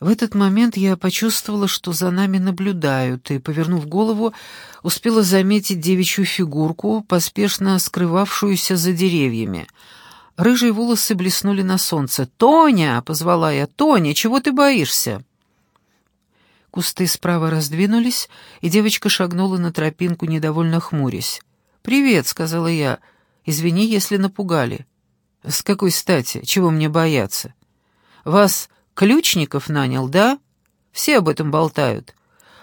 В этот момент я почувствовала, что за нами наблюдают, и, повернув голову, успела заметить девичью фигурку, поспешно скрывавшуюся за деревьями. Рыжие волосы блеснули на солнце. «Тоня!» — позвала я. «Тоня, чего ты боишься?» Кусты справа раздвинулись, и девочка шагнула на тропинку, недовольно хмурясь. «Привет», — сказала я. «Извини, если напугали». «С какой стати? Чего мне бояться?» «Вас Ключников нанял, да? Все об этом болтают.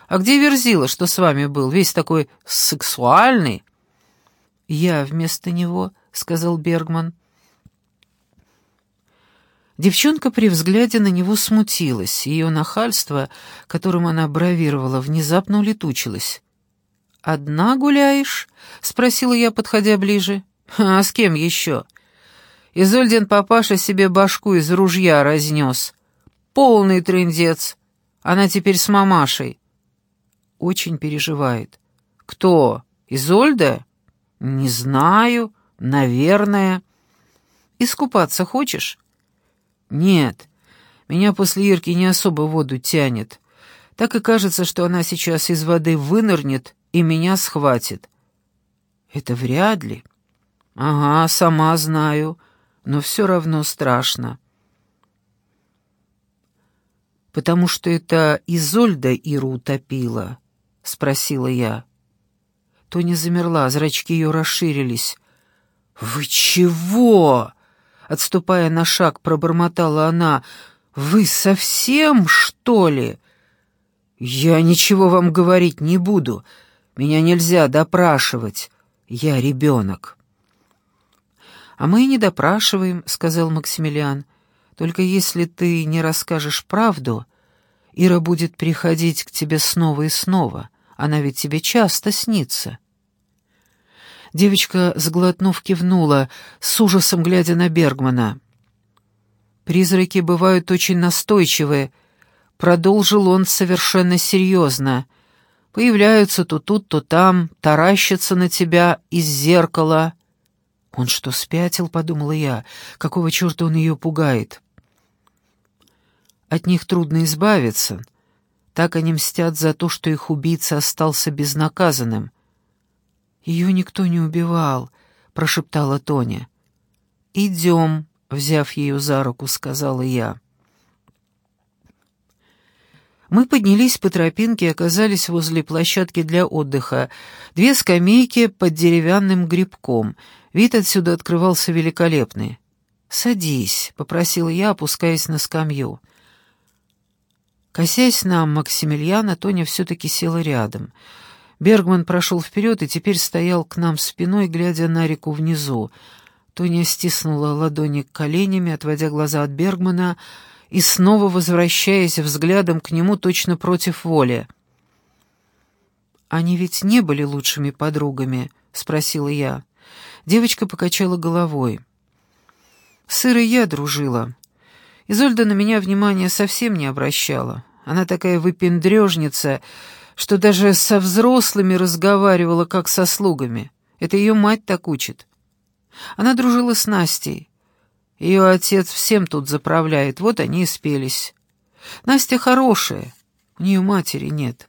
А где Верзила, что с вами был, весь такой сексуальный?» «Я вместо него», — сказал Бергман. Девчонка при взгляде на него смутилась, ее нахальство, которым она бравировала, внезапно улетучилось. «Одна гуляешь?» — спросила я, подходя ближе. «А с кем еще?» Изольдин папаша себе башку из ружья разнес. Полный трындец. Она теперь с мамашей. Очень переживает. Кто? Изольда? Не знаю. Наверное. Искупаться хочешь? Нет. Меня после Ирки не особо воду тянет. Так и кажется, что она сейчас из воды вынырнет и меня схватит. Это вряд ли. Ага, сама знаю, но все равно страшно потому что это Изольда Иру утопила?» — спросила я. Тоня замерла, зрачки ее расширились. «Вы чего?» — отступая на шаг, пробормотала она. «Вы совсем, что ли?» «Я ничего вам говорить не буду. Меня нельзя допрашивать. Я ребенок». «А мы и не допрашиваем», — сказал Максимилиан. Только если ты не расскажешь правду, Ира будет приходить к тебе снова и снова. Она ведь тебе часто снится». Девочка, сглотнув, кивнула, с ужасом глядя на Бергмана. «Призраки бывают очень настойчивые», — продолжил он совершенно серьезно. «Появляются то тут, то там, таращатся на тебя из зеркала». «Он что, спятил?» — подумала я. «Какого черта он ее пугает?» От них трудно избавиться. Так они мстят за то, что их убийца остался безнаказанным. «Ее никто не убивал», — прошептала Тоня. «Идем», — взяв ее за руку, сказала я. Мы поднялись по тропинке и оказались возле площадки для отдыха. Две скамейки под деревянным грибком. Вид отсюда открывался великолепный. «Садись», — попросила я, опускаясь на скамью. Косясь на Максимилиана, Тоня все-таки села рядом. Бергман прошел вперед и теперь стоял к нам спиной, глядя на реку внизу. Тоня стиснула ладони коленями, отводя глаза от Бергмана и снова возвращаясь взглядом к нему точно против воли. «Они ведь не были лучшими подругами?» — спросила я. Девочка покачала головой. «С Ирой я дружила. Изольда на меня внимания совсем не обращала. Она такая выпендрежница, что даже со взрослыми разговаривала, как со слугами. Это ее мать так учит. Она дружила с Настей. Ее отец всем тут заправляет, вот они и спелись. Настя хорошая, у нее матери нет.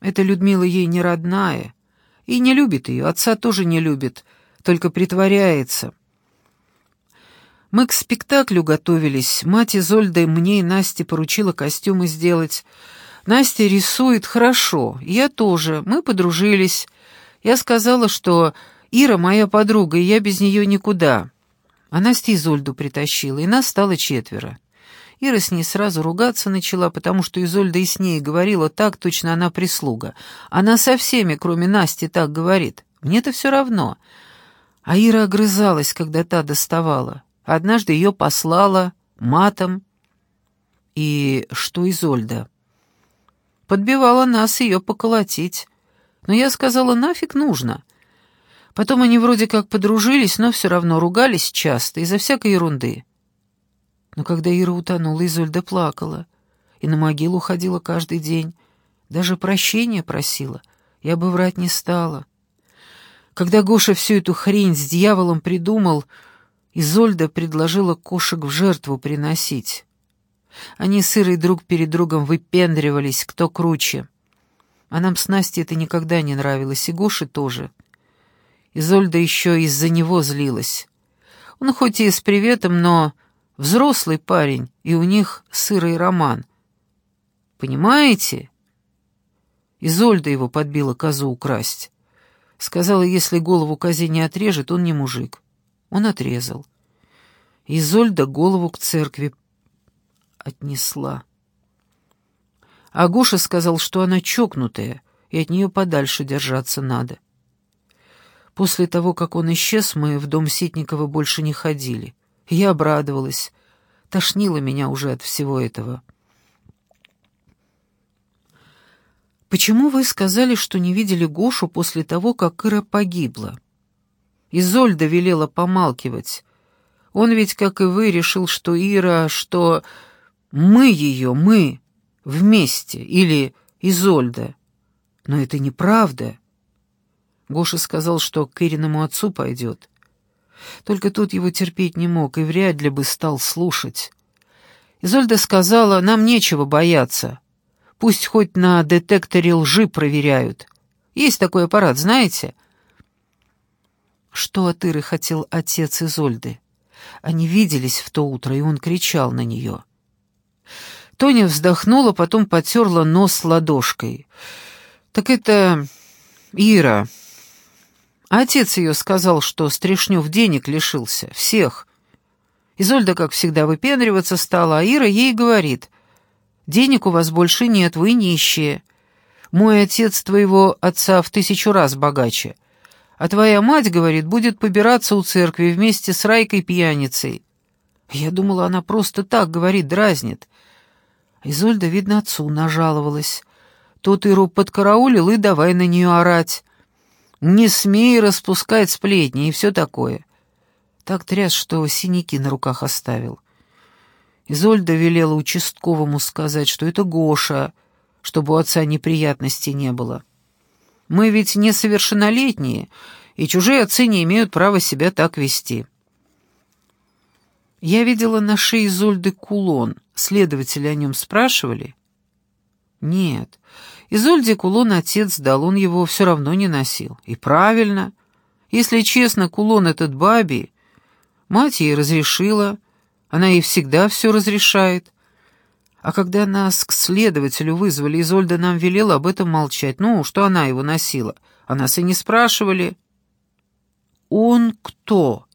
Эта Людмила ей не родная и не любит ее, отца тоже не любит, только притворяется. Мы к спектаклю готовились. Мать Изольда мне и Насте поручила костюмы сделать. Настя рисует хорошо, я тоже. Мы подружились. Я сказала, что Ира моя подруга, и я без нее никуда. А Настя Изольду притащила, и нас стало четверо. Ира с ней сразу ругаться начала, потому что Изольда и с ней говорила так, точно она прислуга. Она со всеми, кроме Насти, так говорит. Мне-то все равно. А Ира огрызалась, когда та доставала. Однажды ее послала матом. И что Изольда? Подбивала нас ее поколотить. Но я сказала, нафиг нужно. Потом они вроде как подружились, но все равно ругались часто, из-за всякой ерунды. Но когда Ира утонула, Изольда плакала. И на могилу ходила каждый день. Даже прощения просила. Я бы врать не стала. Когда Гоша всю эту хрень с дьяволом придумал, Изольда предложила кошек в жертву приносить. Они с друг перед другом выпендривались, кто круче. А нам с Настей это никогда не нравилось, и Гоше тоже. Изольда еще из-за него злилась. Он хоть и с приветом, но взрослый парень, и у них с Ирой роман. Понимаете? Изольда его подбила козу украсть. Сказала, если голову козе не отрежет, он не мужик. Он отрезал. Изольда голову к церкви отнесла. А Гоша сказал, что она чокнутая, и от нее подальше держаться надо. После того, как он исчез, мы в дом Ситникова больше не ходили. Я обрадовалась. Тошнило меня уже от всего этого. «Почему вы сказали, что не видели Гошу после того, как Ира погибла?» Изольда велела помалкивать. Он ведь, как и вы, решил, что Ира, что мы ее, мы, вместе, или Изольда. Но это неправда. Гоша сказал, что к Ириному отцу пойдет. Только тут его терпеть не мог и вряд ли бы стал слушать. Изольда сказала, нам нечего бояться. Пусть хоть на детекторе лжи проверяют. Есть такой аппарат, знаете? Что от Иры хотел отец Изольды? Они виделись в то утро, и он кричал на нее. Тоня вздохнула, потом потерла нос ладошкой. «Так это Ира. Отец ее сказал, что Стрешнев денег лишился. Всех. Изольда, как всегда, выпендриваться стала, а Ира ей говорит, «Денег у вас больше нет, вы нищие. Мой отец твоего отца в тысячу раз богаче. А твоя мать, говорит, будет побираться у церкви вместе с Райкой пьяницей. Я думала, она просто так говорит, дразнит. Изольда, видно, отцу нажаловалась. Тот Иру подкараулил и давай на нее орать. Не смей распускать сплетни и все такое. Так тряс, что синяки на руках оставил. Изольда велела участковому сказать, что это Гоша, чтобы у отца неприятностей не было. Мы ведь несовершеннолетние, и чужие отцы не имеют права себя так вести. Я видела на шее Изольды кулон. Следователи о нем спрашивали? Нет. Изольде кулон отец дал, он его все равно не носил. И правильно. Если честно, кулон этот баби. Мать ей разрешила. Она ей всегда все разрешает. А когда нас к следователю вызвали, Изольда нам велела об этом молчать. Ну, что она его носила. А нас и не спрашивали. «Он кто?»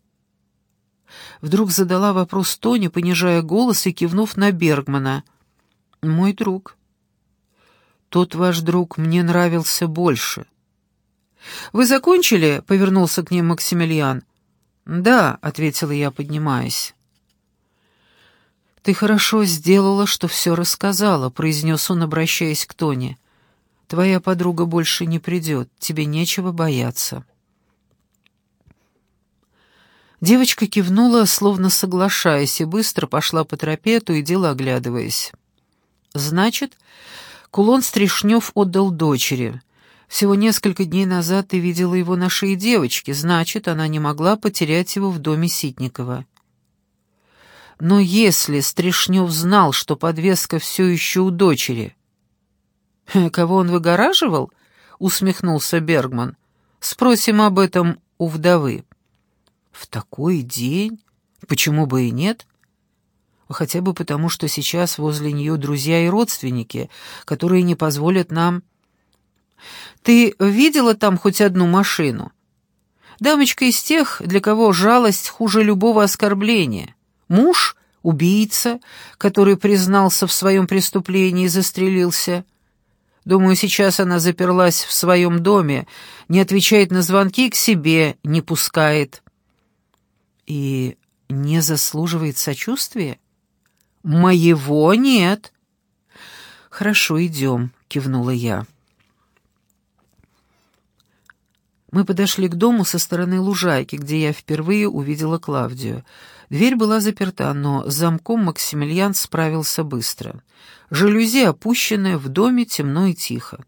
Вдруг задала вопрос Тони, понижая голос и кивнув на Бергмана. «Мой друг». «Тот ваш друг мне нравился больше». «Вы закончили?» — повернулся к ним Максимилиан. «Да», — ответила я, поднимаясь. «Ты хорошо сделала, что все рассказала», — произнес он, обращаясь к Тоне. «Твоя подруга больше не придет, тебе нечего бояться». Девочка кивнула, словно соглашаясь, и быстро пошла по тропе, то и дело оглядываясь. «Значит, кулон Стришнев отдал дочери. Всего несколько дней назад ты видела его на шее девочки, значит, она не могла потерять его в доме Ситникова». Но если Стришнев знал, что подвеска все еще у дочери... «Кого он выгораживал?» — усмехнулся Бергман. «Спросим об этом у вдовы». «В такой день? Почему бы и нет?» «Хотя бы потому, что сейчас возле нее друзья и родственники, которые не позволят нам...» «Ты видела там хоть одну машину?» «Дамочка из тех, для кого жалость хуже любого оскорбления». Муж — убийца, который признался в своем преступлении и застрелился. Думаю, сейчас она заперлась в своем доме, не отвечает на звонки к себе, не пускает. И не заслуживает сочувствия? Моего нет. Хорошо, идем, кивнула я. Мы подошли к дому со стороны лужайки, где я впервые увидела Клавдию. Дверь была заперта, но с замком Максимилиан справился быстро. Жалюзи опущенные, в доме темно и тихо.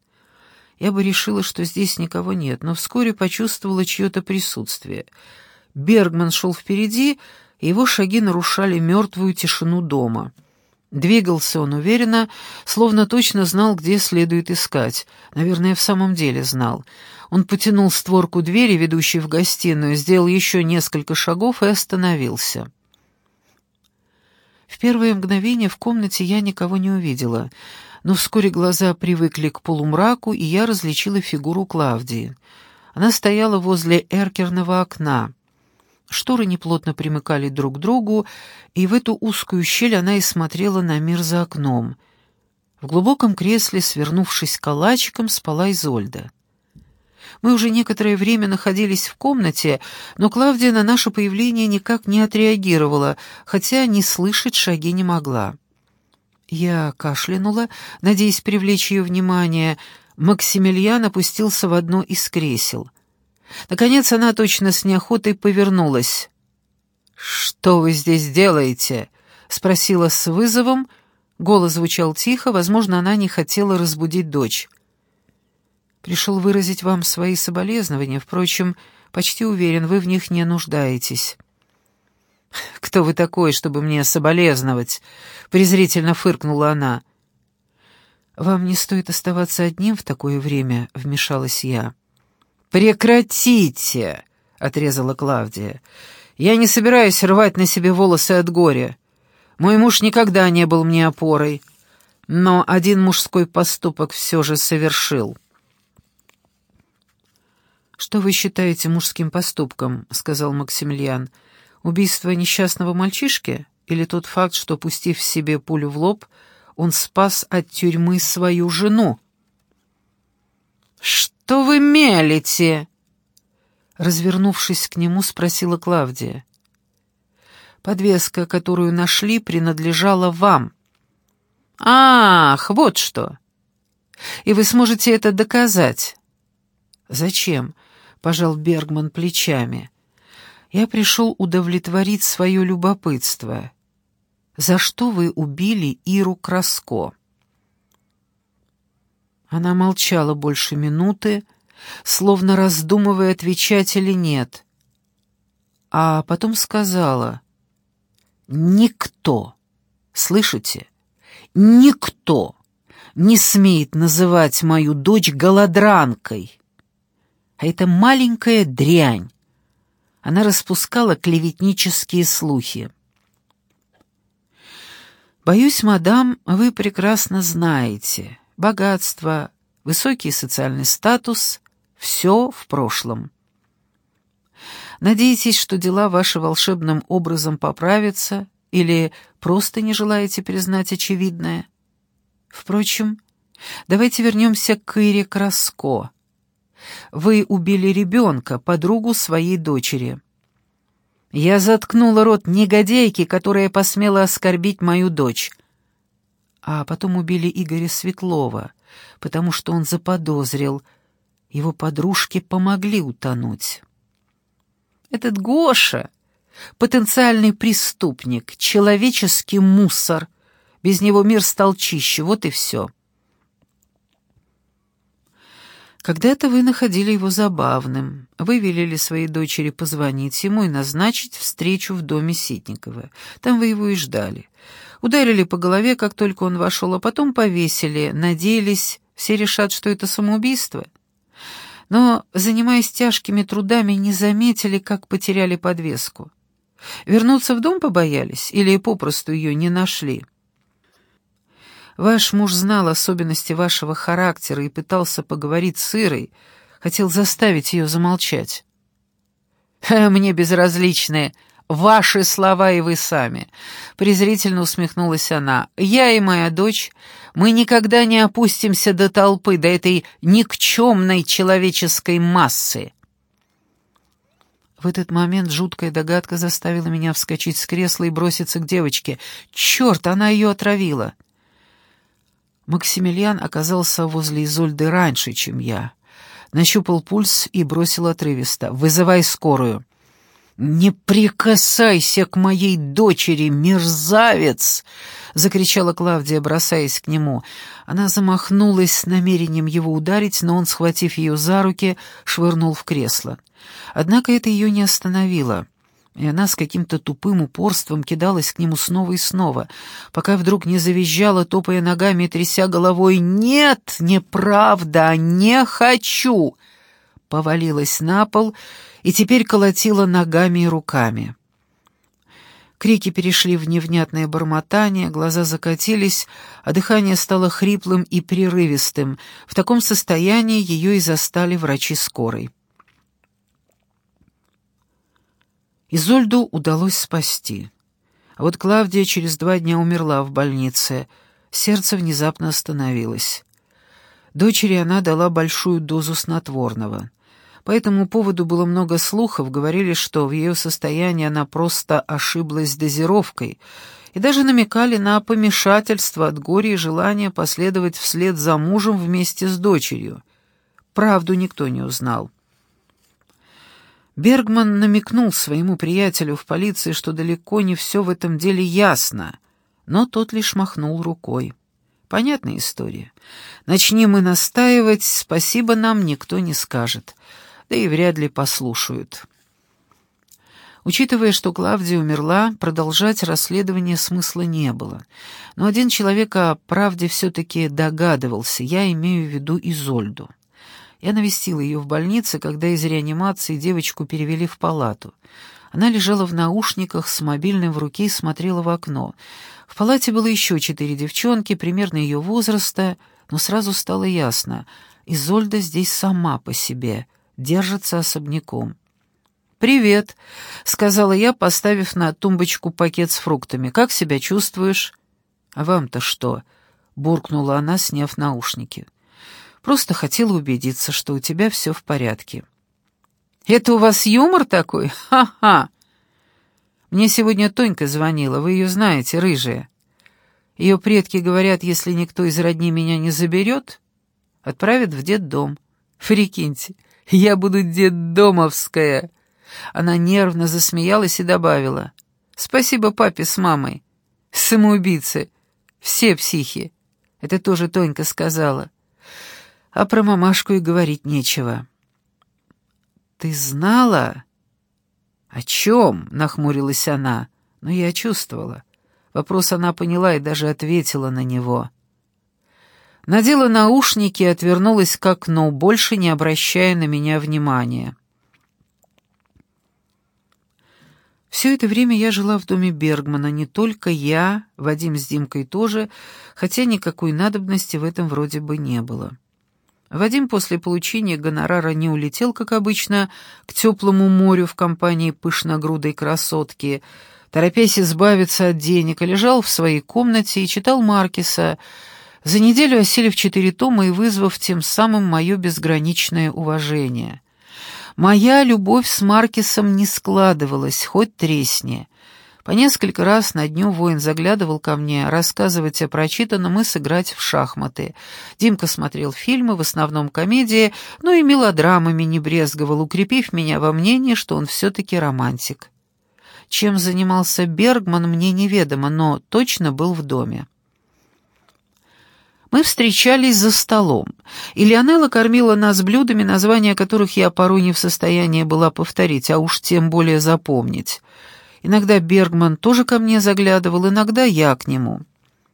Я бы решила, что здесь никого нет, но вскоре почувствовала чье-то присутствие. Бергман шел впереди, и его шаги нарушали мертвую тишину дома. Двигался он уверенно, словно точно знал, где следует искать. Наверное, в самом деле знал. Он потянул створку двери, ведущей в гостиную, сделал еще несколько шагов и остановился. В первое мгновение в комнате я никого не увидела, но вскоре глаза привыкли к полумраку, и я различила фигуру Клавдии. Она стояла возле эркерного окна. Шторы неплотно примыкали друг к другу, и в эту узкую щель она и смотрела на мир за окном. В глубоком кресле, свернувшись калачиком, спала Изольда. Мы уже некоторое время находились в комнате, но Клавдия на наше появление никак не отреагировала, хотя не слышать шаги не могла. Я кашлянула, надеясь привлечь ее внимание. Максимилиан опустился в одно из кресел. Наконец она точно с неохотой повернулась. «Что вы здесь делаете?» — спросила с вызовом. Голос звучал тихо, возможно, она не хотела разбудить дочь. «Пришел выразить вам свои соболезнования, впрочем, почти уверен, вы в них не нуждаетесь». «Кто вы такой, чтобы мне соболезновать?» — презрительно фыркнула она. «Вам не стоит оставаться одним в такое время», — вмешалась я. «Прекратите!» — отрезала Клавдия. «Я не собираюсь рвать на себе волосы от горя. Мой муж никогда не был мне опорой, но один мужской поступок все же совершил». «Что вы считаете мужским поступком?» — сказал Максимилиан. «Убийство несчастного мальчишки? Или тот факт, что, пустив себе пулю в лоб, он спас от тюрьмы свою жену?» «Что вы мелите?» Развернувшись к нему, спросила Клавдия. «Подвеска, которую нашли, принадлежала вам». «Ах, вот что! И вы сможете это доказать?» «Зачем?» — пожал Бергман плечами. «Я пришел удовлетворить свое любопытство. За что вы убили Иру Краско?» Она молчала больше минуты, словно раздумывая, отвечать или нет. А потом сказала, «Никто, слышите, никто не смеет называть мою дочь голодранкой. А это маленькая дрянь. Она распускала клеветнические слухи. «Боюсь, мадам, вы прекрасно знаете» богатство, высокий социальный статус — все в прошлом. Надеетесь, что дела ваши волшебным образом поправятся, или просто не желаете признать очевидное? Впрочем, давайте вернемся к Ире Краско. Вы убили ребенка, подругу своей дочери. Я заткнула рот негодяйки, которая посмела оскорбить мою дочь а потом убили Игоря Светлова, потому что он заподозрил, его подружки помогли утонуть. Этот Гоша — потенциальный преступник, человеческий мусор. Без него мир стал чище, вот и все. Когда-то вы находили его забавным. Вы велели своей дочери позвонить ему и назначить встречу в доме Ситникова. Там вы его и ждали. Ударили по голове, как только он вошел, а потом повесили, надеялись, все решат, что это самоубийство. Но, занимаясь тяжкими трудами, не заметили, как потеряли подвеску. Вернуться в дом побоялись или попросту ее не нашли? Ваш муж знал особенности вашего характера и пытался поговорить с Ирой, хотел заставить ее замолчать. «Мне безразличные Ваши слова и вы сами. Презрительно усмехнулась она. Я и моя дочь, мы никогда не опустимся до толпы, до этой никчемной человеческой массы. В этот момент жуткая догадка заставила меня вскочить с кресла и броситься к девочке. Черт, она ее отравила. Максимилиан оказался возле Изольды раньше, чем я. Нащупал пульс и бросил отрывисто. «Вызывай скорую». «Не прикасайся к моей дочери, мерзавец!» — закричала Клавдия, бросаясь к нему. Она замахнулась с намерением его ударить, но он, схватив ее за руки, швырнул в кресло. Однако это ее не остановило. И она с каким-то тупым упорством кидалась к нему снова и снова, пока вдруг не завизжала, топая ногами и тряся головой «Нет, неправда, не хочу!» Повалилась на пол и теперь колотила ногами и руками. Крики перешли в невнятное бормотание, глаза закатились, а дыхание стало хриплым и прерывистым. В таком состоянии ее и застали врачи скорой. Изольду удалось спасти. А вот Клавдия через два дня умерла в больнице. Сердце внезапно остановилось. Дочери она дала большую дозу снотворного. По этому поводу было много слухов, говорили, что в ее состоянии она просто ошиблась дозировкой, и даже намекали на помешательство от горя и желания последовать вслед за мужем вместе с дочерью. Правду никто не узнал. Бергман намекнул своему приятелю в полиции, что далеко не все в этом деле ясно, но тот лишь махнул рукой. Понятная история. Начни мы настаивать, спасибо нам никто не скажет, да и вряд ли послушают. Учитывая, что Клавдия умерла, продолжать расследование смысла не было. Но один человек о правде все-таки догадывался, я имею в виду Изольду. Я навестила ее в больнице, когда из реанимации девочку перевели в палату. Она лежала в наушниках с мобильным в руке и смотрела в окно. В палате было еще четыре девчонки, примерно ее возраста, но сразу стало ясно — Изольда здесь сама по себе, держится особняком. «Привет», — сказала я, поставив на тумбочку пакет с фруктами. «Как себя чувствуешь?» «А вам-то что?» — буркнула она, сняв наушники. Просто хотела убедиться, что у тебя все в порядке». «Это у вас юмор такой? Ха-ха!» «Мне сегодня Тонька звонила, вы ее знаете, рыжая. Ее предки говорят, если никто из родни меня не заберет, отправят в детдом. Прикиньте, я буду детдомовская!» Она нервно засмеялась и добавила. «Спасибо папе с мамой. Самоубийцы. Все психи. Это тоже Тонька сказала а про мамашку и говорить нечего. «Ты знала?» «О чем?» — нахмурилась она, но я чувствовала. Вопрос она поняла и даже ответила на него. Надела наушники и отвернулась к окну, больше не обращая на меня внимания. Все это время я жила в доме Бергмана, не только я, Вадим с Димкой тоже, хотя никакой надобности в этом вроде бы не было. Вадим после получения гонорара не улетел, как обычно, к теплому морю в компании пышногрудой красотки, торопясь избавиться от денег, а лежал в своей комнате и читал Маркеса, за неделю осилив четыре тома и вызвав тем самым мое безграничное уважение. Моя любовь с Маркесом не складывалась, хоть тресни. По несколько раз на дню воин заглядывал ко мне рассказывать о прочитанном и сыграть в шахматы. Димка смотрел фильмы, в основном комедии, но и мелодрамами не брезговал, укрепив меня во мнении, что он все-таки романтик. Чем занимался Бергман, мне неведомо, но точно был в доме. Мы встречались за столом, и Леонелла кормила нас блюдами, названия которых я порой не в состоянии была повторить, а уж тем более запомнить — Иногда Бергман тоже ко мне заглядывал, иногда я к нему.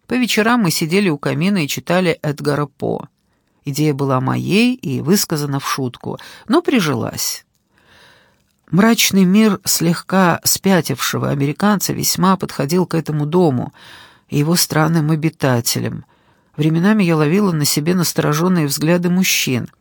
По вечерам мы сидели у камина и читали Эдгара По. Идея была моей и высказана в шутку, но прижилась. Мрачный мир слегка спятившего американца весьма подходил к этому дому и его странным обитателям. Временами я ловила на себе настороженные взгляды мужчин —